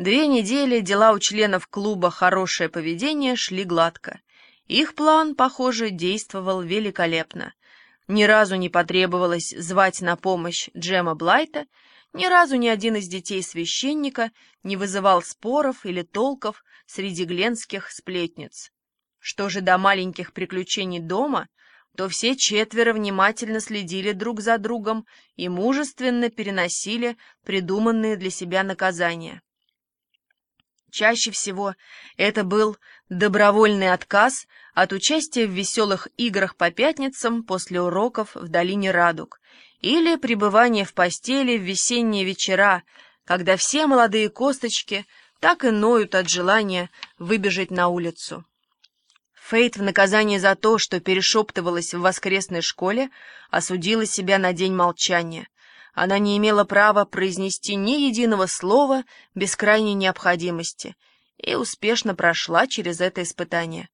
Две недели дела у членов клуба «Хорошее поведение» шли гладко. Их план, похоже, действовал великолепно. Ни разу не потребовалось звать на помощь Джема Блайта, ни разу ни один из детей священника не вызывал споров или толков среди гленских сплетниц. Что же до маленьких приключений дома, то все четверо внимательно следили друг за другом и мужественно переносили придуманные для себя наказания. Чаще всего это был добровольный отказ от участия в веселых играх по пятницам после уроков в долине Радуг или пребывание в постели в весенние вечера, когда все молодые косточки так и ноют от желания выбежать на улицу. Фейт в наказание за то, что перешептывалась в воскресной школе, осудила себя на день молчания — она не имела права произнести ни единого слова без крайней необходимости и успешно прошла через это испытание.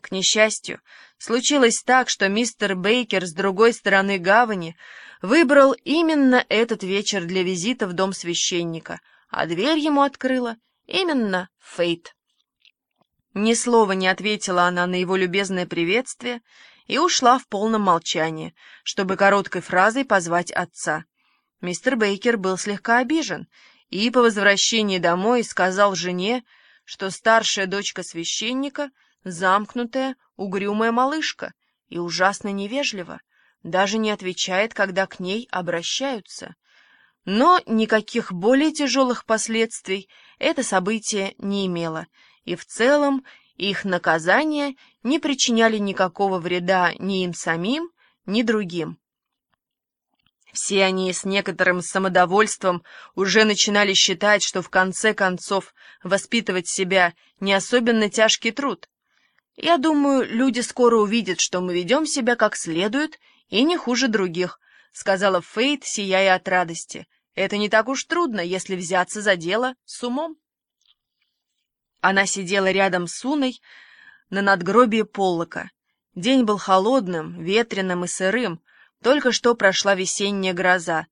К несчастью, случилось так, что мистер Бейкер с другой стороны гавани выбрал именно этот вечер для визита в дом священника, а дверь ему открыла именно Фейт. Ни слова не ответила она на его любезное приветствие и ушла в полном молчании, чтобы короткой фразой позвать отца. Мистер Бейкер был слегка обижен и по возвращении домой сказал жене, что старшая дочка священника — замкнутая, угрюмая малышка и ужасно невежлива, даже не отвечает, когда к ней обращаются. Но никаких более тяжелых последствий это событие не имело, и в целом их наказания не причиняли никакого вреда ни им самим, ни другим. Все они с некоторым самодовольством уже начинали считать, что в конце концов воспитывать себя не особенно тяжкий труд. Я думаю, люди скоро увидят, что мы ведем себя как следует и не хуже других, — сказала Фейт, сияя от радости. Это не так уж трудно, если взяться за дело с умом. Она сидела рядом с Уной на надгробии Поллока. День был холодным, ветреным и сырым, только что прошла весенняя гроза,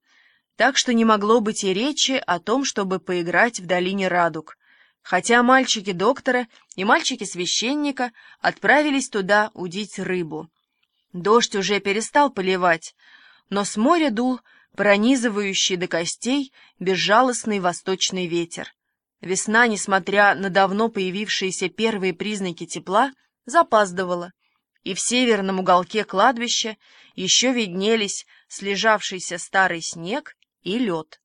так что не могло быть и речи о том, чтобы поиграть в долине радуг, хотя мальчики доктора и мальчики священника отправились туда удить рыбу. Дождь уже перестал поливать, но с моря дул пронизывающий до костей безжалостный восточный ветер. Весна, несмотря на давно появившиеся первые признаки тепла, запаздывала и в северном уголке кладбища еще виднелись слежавшийся старый снег и лед.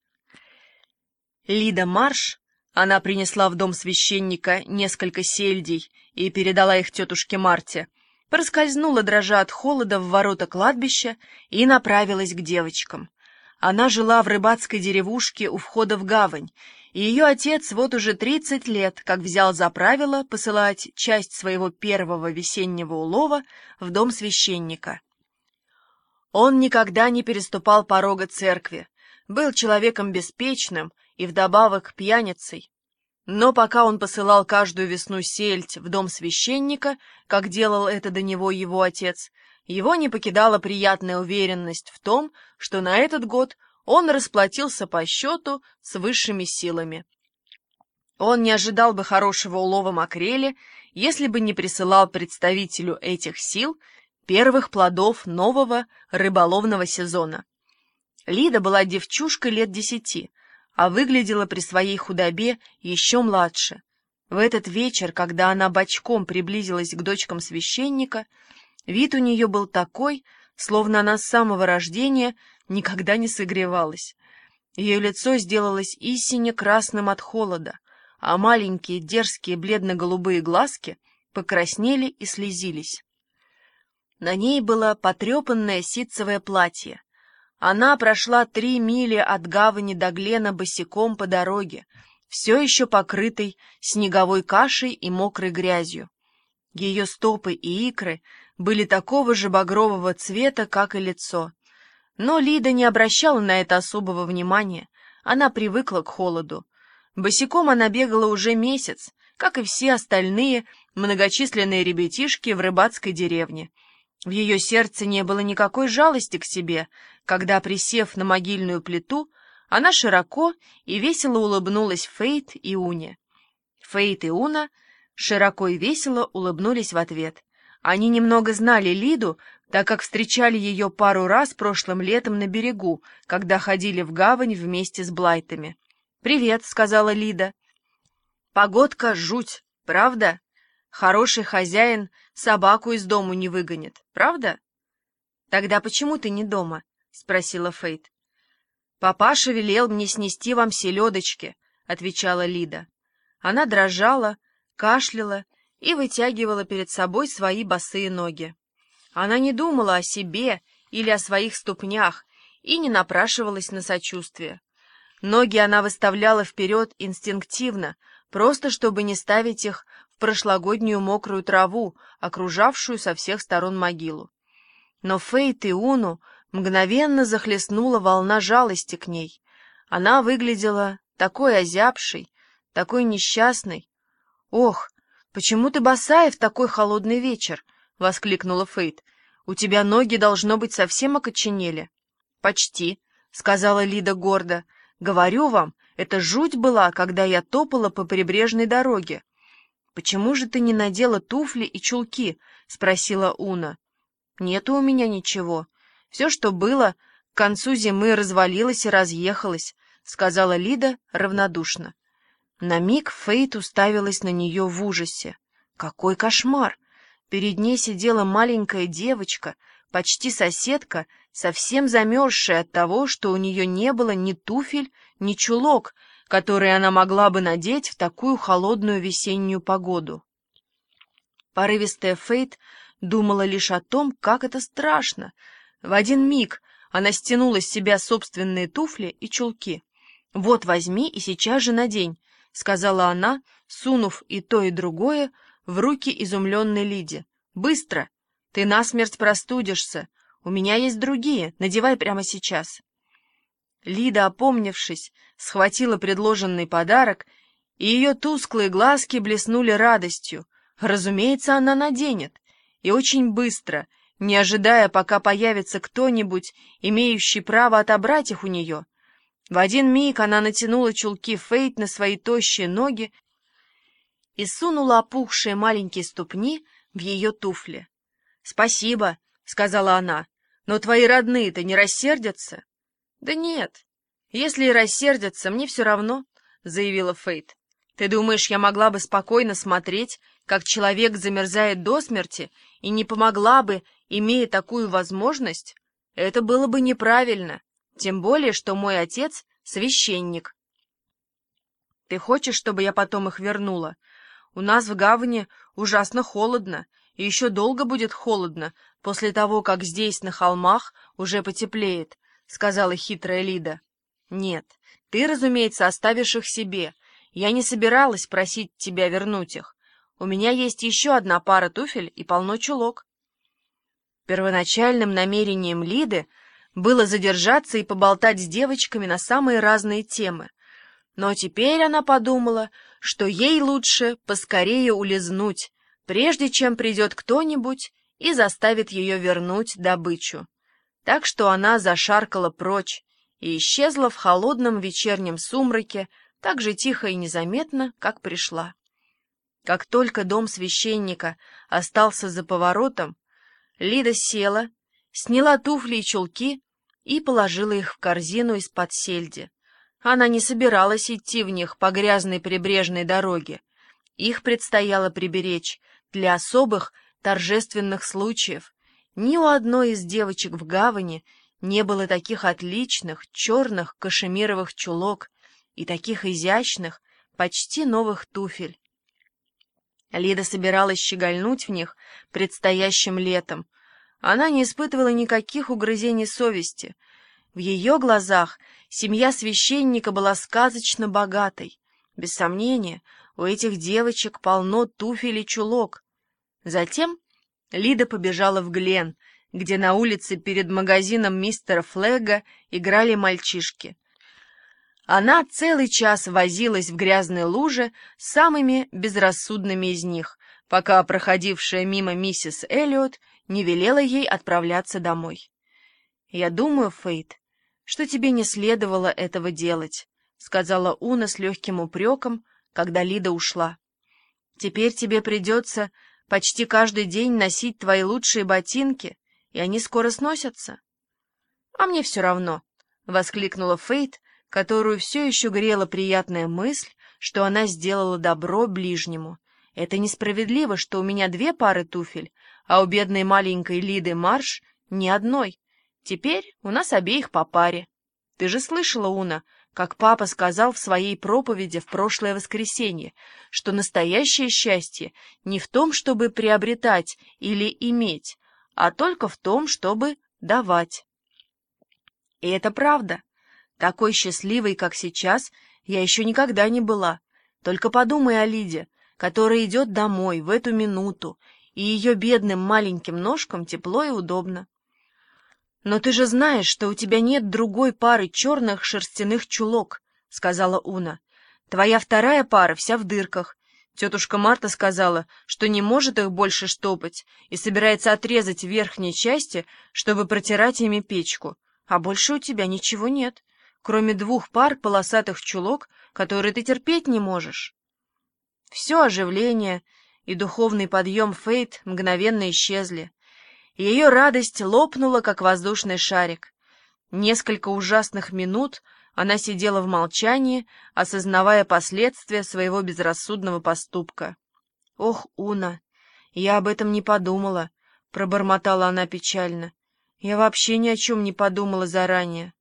Лида Марш, она принесла в дом священника несколько сельдей и передала их тетушке Марте, проскользнула, дрожа от холода, в ворота кладбища и направилась к девочкам. Она жила в рыбацкой деревушке у входа в гавань, и ее отец вот уже тридцать лет, как взял за правило посылать часть своего первого весеннего улова в дом священника. Он никогда не переступал порога церкви, был человеком беспечным и вдобавок пьяницей. Но пока он посылал каждую весну сельдь в дом священника, как делал это до него его отец, его не покидала приятная уверенность в том, что на этот год он расплатился по счету с высшими силами. Он не ожидал бы хорошего улова макрели, если бы не присылал представителю этих сил первых плодов нового рыболовного сезона. Лида была девчушкой лет десяти, а выглядела при своей худобе еще младше. В этот вечер, когда она бочком приблизилась к дочкам священника, вид у нее был такой, словно она с самого рождения никогда не согревалась. Ее лицо сделалось истинно красным от холода, а маленькие дерзкие бледно-голубые глазки покраснели и слезились. На ней было потрепанное ситцевое платье. Она прошла три мили от гавани до Глена босиком по дороге, все еще покрытой снеговой кашей и мокрой грязью. Ее стопы и икры были такого же багрового цвета, как и лицо. Но Лида не обращала на это особого внимания, она привыкла к холоду. Босиком она бегала уже месяц, как и все остальные многочисленные ребятишки в рыбацкой деревне. В ее сердце не было никакой жалости к себе, когда, присев на могильную плиту, Она широко и весело улыбнулась Фейт и Уне. Фейт и Уна широко и весело улыбнулись в ответ. Они немного знали Лиду, так как встречали ее пару раз прошлым летом на берегу, когда ходили в гавань вместе с Блайтами. «Привет», — сказала Лида. «Погодка жуть, правда? Хороший хозяин собаку из дому не выгонит, правда?» «Тогда почему ты не дома?» — спросила Фейт. «Папаша велел мне снести вам селедочки», — отвечала Лида. Она дрожала, кашляла и вытягивала перед собой свои босые ноги. Она не думала о себе или о своих ступнях и не напрашивалась на сочувствие. Ноги она выставляла вперед инстинктивно, просто чтобы не ставить их в прошлогоднюю мокрую траву, окружавшую со всех сторон могилу. Но Фейт и Уну мгновенно захлестнула волна жалости к ней. Она выглядела такой озябшей, такой несчастной. «Ох, почему ты босая в такой холодный вечер?» — воскликнула Фейт. «У тебя ноги, должно быть, совсем окоченели». «Почти», — сказала Лида гордо. «Говорю вам, это жуть была, когда я топала по прибрежной дороге». «Почему же ты не надела туфли и чулки?» — спросила Уна. «Нету у меня ничего. Все, что было, к концу зимы развалилось и разъехалось», — сказала Лида равнодушно. На миг Фейт уставилась на нее в ужасе. «Какой кошмар! Перед ней сидела маленькая девочка, почти соседка, совсем замерзшая от того, что у нее не было ни туфель, ни чулок, которые она могла бы надеть в такую холодную весеннюю погоду. Порывистая Фейт думала лишь о том, как это страшно. В один миг она стянула с себя собственные туфли и чулки. «Вот возьми и сейчас же надень», — сказала она, сунув и то, и другое в руки изумленной Лиде. «Быстро! Ты насмерть простудишься. У меня есть другие. Надевай прямо сейчас». Лида, опомнившись, схватила предложенный подарок, и ее тусклые глазки блеснули радостью. Разумеется, она наденет. И очень быстро, не ожидая, пока появится кто-нибудь, имеющий право отобрать их у нее. В один миг она натянула чулки Фейт на свои тощие ноги и сунула опухшие маленькие ступни в ее туфли. — Спасибо, — сказала она, — но твои родные-то не рассердятся? — Да нет, если и рассердятся, мне все равно, — заявила Фейт. — Ты думаешь, я могла бы спокойно смотреть, как человек замерзает до смерти, и не помогла бы, имея такую возможность? Это было бы неправильно, тем более, что мой отец — священник. — Ты хочешь, чтобы я потом их вернула? — у нас в гавани ужасно холодно, и еще долго будет холодно после того, как здесь, на холмах, уже потеплеет, — сказала хитрая Лида. — Нет, ты, разумеется, оставишь их себе. Я не собиралась просить тебя вернуть их. У меня есть еще одна пара туфель и полно чулок. Первоначальным намерением Лиды было задержаться и поболтать с девочками на самые разные темы — но теперь она подумала, что ей лучше поскорее улизнуть, прежде чем придет кто-нибудь и заставит ее вернуть добычу. Так что она зашаркала прочь и исчезла в холодном вечернем сумраке так же тихо и незаметно, как пришла. Как только дом священника остался за поворотом, Лида села, сняла туфли и чулки и положила их в корзину из-под сельди. Она не собиралась идти в них по грязной прибрежной дороге. Их предстояло приберечь для особых торжественных случаев. Ни у одной из девочек в гавани не было таких отличных черных кашемировых чулок и таких изящных, почти новых туфель. Лида собиралась щегольнуть в них предстоящим летом. Она не испытывала никаких угрызений совести — в ее глазах семья священника была сказочно богатой. Без сомнения, у этих девочек полно туфель и чулок. Затем Лида побежала в Глен, где на улице перед магазином мистера Флега играли мальчишки. Она целый час возилась в грязной луже с самыми безрассудными из них, пока проходившая мимо миссис Эллиот не велела ей отправляться домой. «Я думаю, Фейт, что тебе не следовало этого делать», — сказала Уна с легким упреком, когда Лида ушла. «Теперь тебе придется почти каждый день носить твои лучшие ботинки, и они скоро сносятся». «А мне все равно», — воскликнула Фейт, которую все еще грела приятная мысль, что она сделала добро ближнему. «Это несправедливо, что у меня две пары туфель, а у бедной маленькой Лиды Марш ни одной. Теперь у нас обеих по паре. Ты же слышала, Уна, как папа сказал в своей проповеди в прошлое воскресенье, что настоящее счастье не в том, чтобы приобретать или иметь, а только в том, чтобы давать. И это правда. Такой счастливой, как сейчас, я еще никогда не была. Только подумай о Лиде, которая идет домой в эту минуту, и ее бедным маленьким ножкам тепло и удобно. «Но ты же знаешь, что у тебя нет другой пары черных шерстяных чулок», — сказала Уна. «Твоя вторая пара вся в дырках. Тетушка Марта сказала, что не может их больше штопать и собирается отрезать верхние части, чтобы протирать ими печку. А больше у тебя ничего нет, кроме двух пар полосатых чулок, которые ты терпеть не можешь». Все оживление и духовный подъем Фейт мгновенно исчезли. Ее радость лопнула, как воздушный шарик. Несколько ужасных минут она сидела в молчании, осознавая последствия своего безрассудного поступка. «Ох, Уна, я об этом не подумала», — пробормотала она печально. «Я вообще ни о чем не подумала заранее».